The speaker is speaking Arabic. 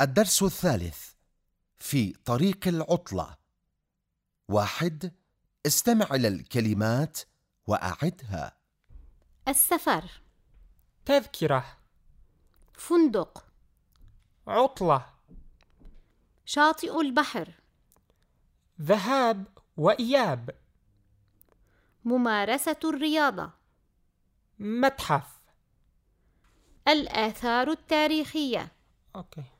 الدرس الثالث في طريق العطلة. واحد استمع إلى الكلمات وأعدها. السفر. تذكرة. فندق. عطلة. شاطئ البحر. ذهاب وإياب. ممارسة الرياضة. متحف. الآثار التاريخية. أوكي.